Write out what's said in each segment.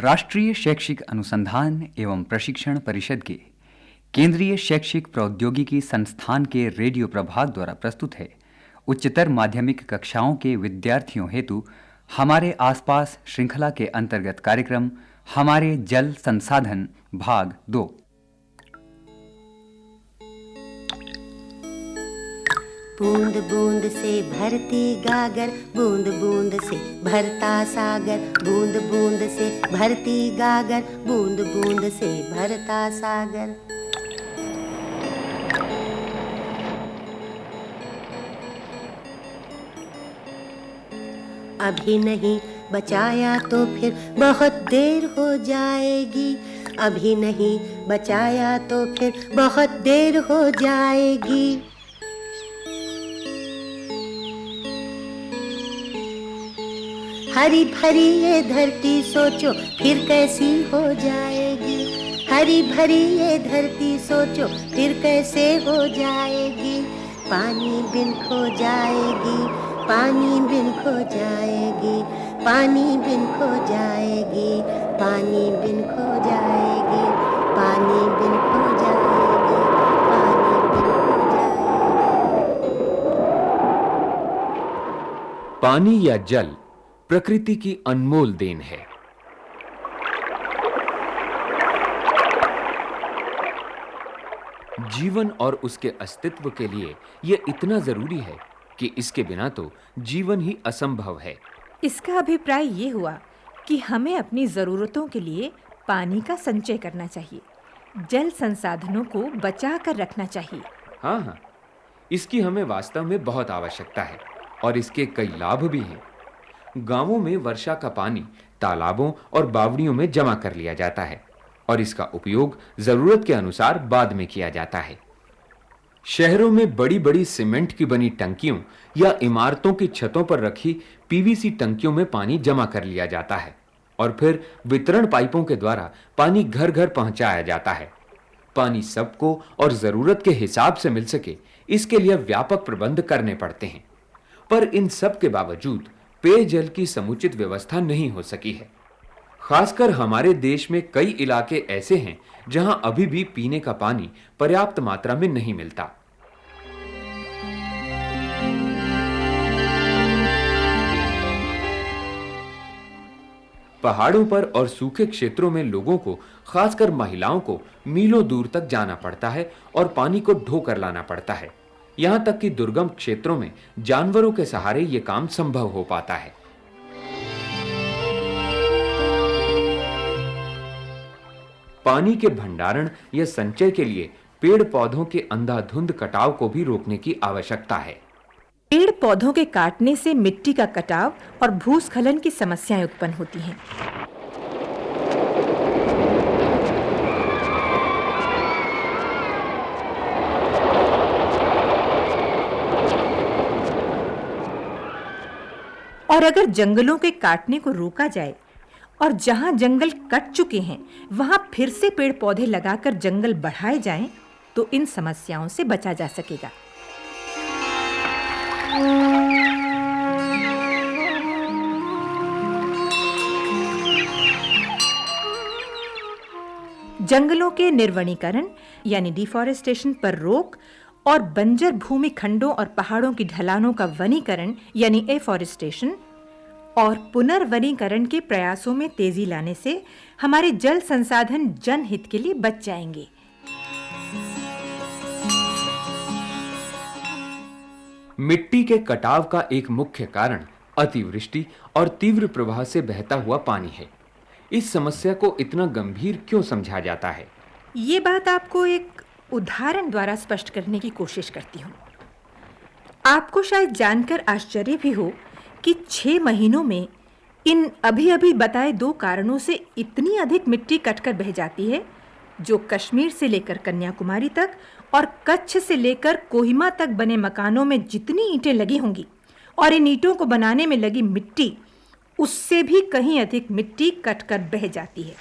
राष्ट्रीय शैक्षिक अनुसंधान एवं प्रशिक्षण परिषद के केंद्रीय शैक्षिक प्रौद्योगिकी संस्थान के रेडियो प्रभाग द्वारा प्रस्तुत है। उच्चतर माध्यमिक कक्षाओं के विद्यार्थियों हेतु हमारे आसपास श्रृंखला के अंतर्गत कार्यक्रम, हमारे जल संसाधन भाग दो। बूंद बूंद से भरती गागर, बूंद बूंद से भरता सागर, बूंद बूंद से भरती गागर, बूंद बूंद से भरता सागर। अभी नहीं बचाया तो फिर बहुत देर हो जाएगी। अभी नहीं बचाया तो फिर बहुत देर हो जाएगी। हरी भरी ये धरती सोचो, फिर कैसी हो जाएगी? हरी भरी ये धरती सोचो, फिर कैसे हो जाएगी? पानी बिन खो जाएगी, पानी बिन खो जाएगी, पानी बिन खो जाएगी, पानी बिन खो जाएगी, पानी बिन खो जाएगी, पानी बिन खो जाएगी। पानी या जल प्रकृति की अनमोल देन है। जीवन और उसके अस्तित्व के लिए यह इतना ज़रूरी है कि इसके बिना तो जीवन ही असंभव है। इसका अभिप्राय ये हुआ कि हमें अपनी जरूरतों के लिए पानी का संचय करना चाहिए जल संसाधनों को बचा कर रखना चाहिए। हाँ हाँ। इसकी हमें वास्तव में बहुत आवश्यकता है और इसके कई लाभ भी हैं। गाँवों में वर्षा का पानी तालाबों और बावड़ियों में जमा कर लिया जाता है और इसका उपयोग ज़रूरत के अनुसार बाद में किया जाता है। शहरों में बड़ी-बड़ी सीमेंट की बनी टंकियों या इमारतों की छतों पर रखी पीवीसी टंकियों में पानी जमा कर लिया जाता है और फिर वितरण पाइपों के द्वारा पानी घर-घर पहुँचाया जाता है। पानी सबको और ज़रूरत के हिसाब से मिल सके, इसके लिए व्यापक प्रबंध करने पड़ते हैं। पर इन सब के बावजूद पेयजल की समुचित व्यवस्था नहीं हो सकी है। खासकर हमारे देश में कई इलाके ऐसे हैं जहाँ अभी भी पीने का पानी पर्याप्त मात्रा में नहीं मिलता। पहाड़ों पर और सूखे क्षेत्रों में लोगों को, खासकर महिलाओं को, मीलों दूर तक जाना पड़ता है और पानी को ढोकर लाना पड़ता है। यहाँ तक कि दुर्गम क्षेत्रों में जानवरों के सहारे यह काम संभव हो पाता है। पानी के भंडारण या संचय के लिए पेड़ पौधों के अंधाधुंध कटाव को भी रोकने की आवश्यकता है। पेड़ पौधों के काटने से मिट्टी का कटाव और भूस्खलन की समस्याएँ उत्पन्न होती हैं। और अगर जंगलों के काटने को रोका जाए और जहाँ जंगल कट चुके हैं, वहाँ फिर से पेड़ पौधे लगाकर जंगल बढ़ाए जाएँ तो इन समस्याओं से बचा जा सकेगा। जंगलों के निर्वनीकरण, यानी डिफॉरेस्टेशन पर रोक और बंजर भूमि खंडों और पहाड़ों की ढलानों का वनीकरण यानी एफॉरेस्टेशन और पुनर्वनीकरण के प्रयासों में तेज़ी लाने से हमारे जल संसाधन जनहित के लिए बच जाएँगे। मिट्टी के कटाव का एक मुख्य कारण अतिवृष्टि और तीव्र प्रवाह से बहता हुआ पानी है। इस समस्या को इतना गंभीर क्यों समझा जाता है? ये बात आपको एक उदाहरण द्वारा स्पष्ट करने की कोशिश करती हूँ। आपको शायद जानकर आश्चर्य भी हो कि छह महीनों में इन अभी-अभी बताए दो कारणों से इतनी अधिक मिट्टी कटकर बह जाती है, जो कश्मीर से लेकर कन्याकुमारी तक और कच्छ से लेकर कोहिमा तक बने मकानों में जितनी ईंटें लगी होंगी और इन ईंटों को बनाने में लगी मिट्टी, उससे भी कहीं अधिक मिट्टी कटकर बह जाती है।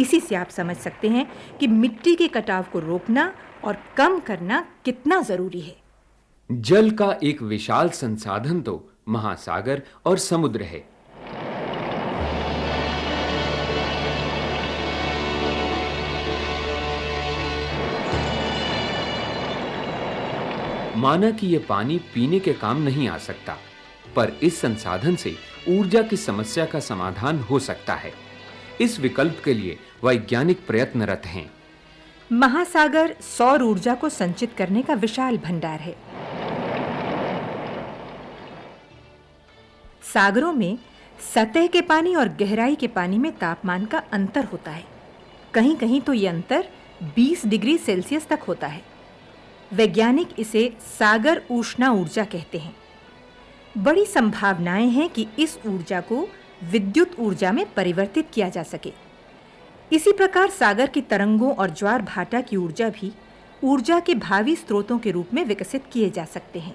इसी से आप समझ सकते हैं कि मिट्टी के कटाव को रोकना और कम करना कितना ज़रूरी है। जल का एक विशाल संसाधन तो महासागर और समुद्र है। माना कि यह पानी पीने के काम नहीं आ सकता, पर इस संसाधन से ऊर्जा की समस्या का समाधान हो सकता है। इस विकल्प के लिए वैज्ञानिक प्रयत्नरत हैं। महासागर सौर ऊर्जा को संचित करने का विशाल भंडार है। सागरों में सतह के पानी और गहराई के पानी में तापमान का अंतर होता है। कहीं-कहीं तो यह अंतर 20 डिग्री सेल्सियस तक होता है। वैज्ञानिक इसे सागर ऊष्मा ऊर्जा कहते हैं। बड़ी संभावनाएँ हैं कि इस ऊर्जा को विद्युत ऊर्जा में परिवर्तित किया जा सके। इसी प्रकार सागर की तरंगों और ज्वार भाटा की ऊर्जा भी ऊर्जा के भावी स्रोतों के रूप में विकसित किए जा सकते हैं।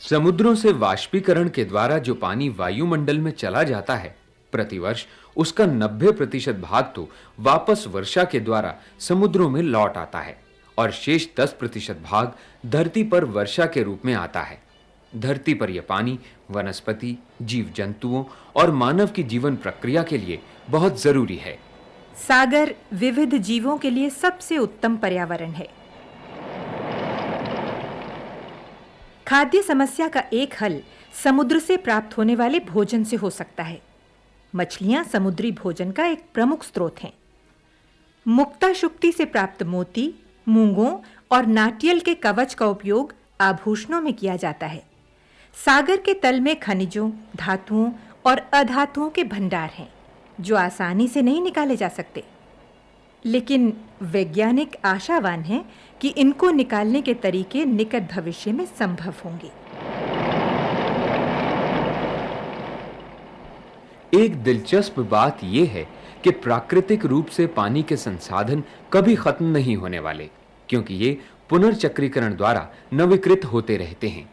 समुद्रों से वाष्पीकरण के द्वारा जो पानी वायुमंडल में चला जाता है, प्रतिवर्ष उसका 90 प्रतिशत भाग तो वापस वर्षा के द्वारा समुद्रों में लौट आता है और शेष 10 प्रतिशत भाग धरती पर वर्षा के रूप में आता है। धरती पर यह पानी, वनस्पति जीव जंतुओं और मानव की जीवन प्रक्रिया के लिए बहुत ज़रूरी है। सागर विविध जीवों के लिए सबसे उत्तम पर्यावरण है। खाद्य समस्या का एक हल समुद्र से प्राप्त होने वाले भोजन से हो सकता है। मछलियाँ समुद्री भोजन का एक प्रमुख स्रोत हैं। मुक्ता शुक्ति से प्राप्त मोती, मूंगों और नाटियल के कवच का उपयोग आभूषणों में किया जाता है। सागर के तल में खनिजों, धातुओं और अधातुओं के भंडार हैं, जो आसानी से नहीं निकाले जा सकते। लेकिन वैज्ञानिक आशावान हैं कि इनको निकालने के तरीके निकट भविष्य में संभव होंगे। एक दिलचस्प बात यह है कि प्राकृतिक रूप से पानी के संसाधन कभी खत्म नहीं होने वाले, क्योंकि ये पुनर्चक्रीकरण द्वारा नवीकृत होते रहते हैं।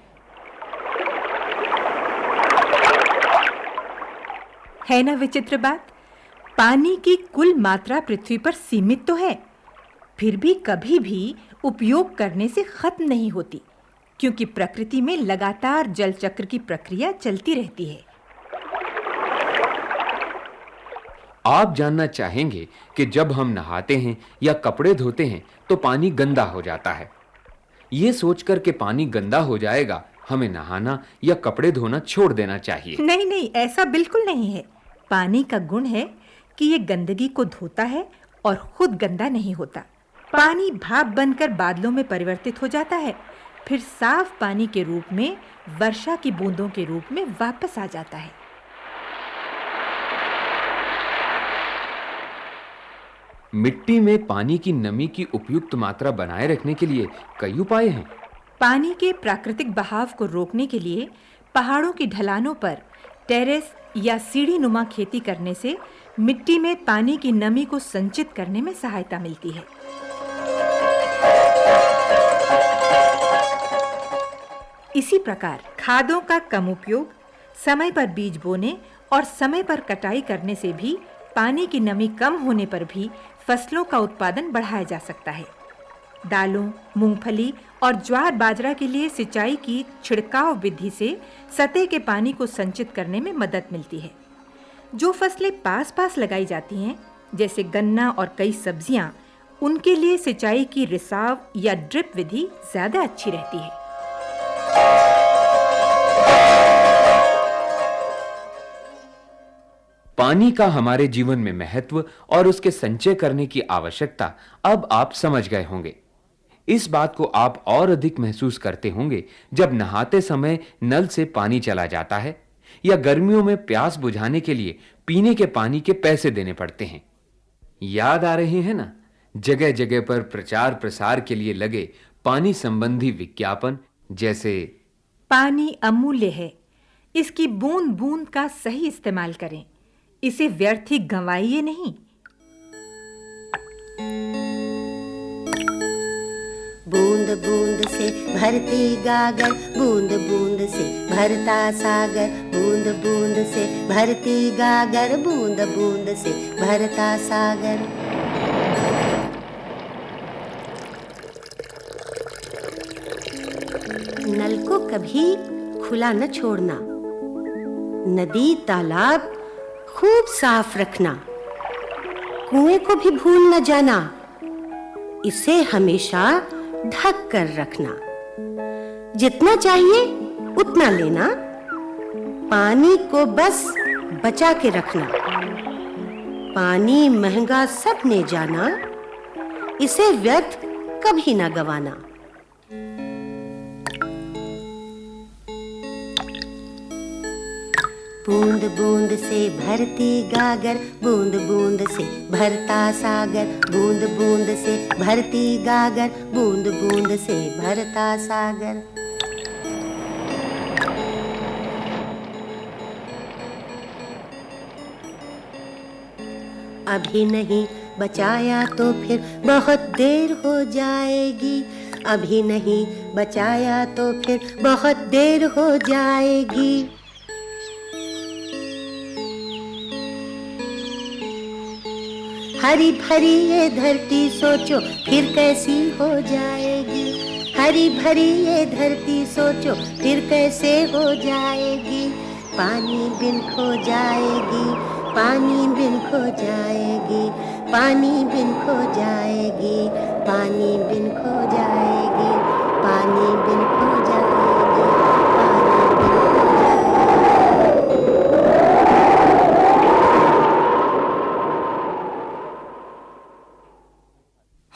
है ना विचित्र बात? पानी की कुल मात्रा पृथ्वी पर सीमित तो है। फिर भी कभी भी उपयोग करने से खत्म नहीं होती क्योंकि प्रकृति में लगातार जल चक्र की प्रक्रिया चलती रहती है। आप जानना चाहेंगे कि जब हम नहाते हैं या कपड़े धोते हैं तो पानी गंदा हो जाता है। यह सोचकर कि पानी गंदा हो जाएगा हमें नहाना या कपड़े धोना छोड़ देना चाहिए। नहीं नहीं ऐसा बिल्कुल नहीं है। पानी का गुण है कि यह गंदगी को धोता है और खुद गंदा नहीं होता। पानी भाप बनकर बादलों में परिवर्तित हो जाता है फिर साफ़ पानी के रूप में वर्षा की बूंदों के रूप में वापस आ जाता है। मिट्टी में पानी की नमी की उपयुक्त मात्रा बनाए रखने के लिए कई उपाय हैं। पानी के प्राकृतिक बहाव को रोकने के लिए पहाड़ों की ढलानों पर टेरेस या सीढ़ी नुमा खेती करने से मिट्टी में पानी की नमी को संचित करने में सहायता मिलती है। इसी प्रकार खादों का कम उपयोग, समय पर बीज बोने और समय पर कटाई करने से भी पानी की नमी कम होने पर भी फ़सलों का उत्पादन बढ़ाया जा सकता है। दालों, मूंगफली और ज्वार बाजरा के लिए सिंचाई की छिड़काव विधि से सतह के पानी को संचित करने में मदद मिलती है। जो फ़सलें पास-पास लगाई जाती हैं, जैसे गन्ना और कई सब्ज़ियाँ, उनके लिए सिंचाई की रिसाव या ड्रिप विधि ज़्यादा अच्छी रहती है। पानी का हमारे जीवन में महत्व और उसके संचय करने की आवश्यकता अब आप समझ गए होंगे। इस बात को आप और अधिक महसूस करते होंगे जब नहाते समय नल से पानी चला जाता है या गर्मियों में प्यास बुझाने के लिए पीने के पानी के पैसे देने पड़ते हैं। याद आ रहे हैं ना? जगह-जगह पर प्रचार प्रसार के लिए लगे पानी संबंधी विज्ञापन, जैसे पानी अमूल्य है। इसकी बूंद-बूंद का सही इस्तेमाल करें। इसे व्यर्थ ही गंवाइए नहीं। बूंद बूंद से भरती गागर, बूंद बूंद से भरता सागर, बूंद बूंद से भरती गागर, बूंद बूंद से भरता सागर। नल को कभी खुला न छोड़ना, नदी तालाब खूब साफ़ रखना, कुएँ को भी भूल न जाना, इसे हमेशा ढक कर रखना। जितना चाहिए, उतना लेना। पानी को बस बचा के रखना। पानी महँगा सबने जाना। इसे व्यर्थ कभी ना गवाना। बूंद बूंद से भरती गागर, बूंद बूंद से भरता सागर, बूंद बूंद से भरती गागर, बूंद बूंद से भरता सागर। अभी नहीं बचाया तो फिर बहुत देर हो जाएगी। अभी नहीं बचाया तो फिर बहुत देर हो जाएगी। हरी भरी ये धरती सोचो, फिर कैसी हो जाएगी? हरी भरी ये धरती सोचो, फिर कैसे हो जाएगी? पानी बिन खो जाएगी, पानी बिन खो जाएगी, पानी बिन खो जाएगी, पानी बिन खो जाएगी, पानी बिन खो जाएगी।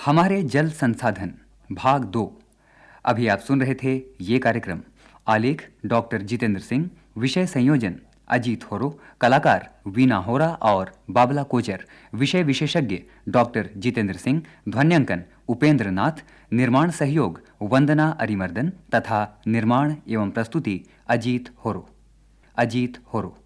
हमारे जल संसाधन, भाग दो। अभी आप सुन रहे थे ये कार्यक्रम। आलेख डॉक्टर जितेंद्र सिंह, विषय संयोजन अजीत होरो, कलाकार वीना होरा और बाबला कोचर, विषय विशेषज्ञ डॉक्टर जितेंद्र सिंह, ध्वन्यांकन उपेंद्र नाथ निर्माण सहयोग वंदना अरिमर्दन तथा निर्माण एवं प्रस्तुति अजीत होरो। अजीत होरो।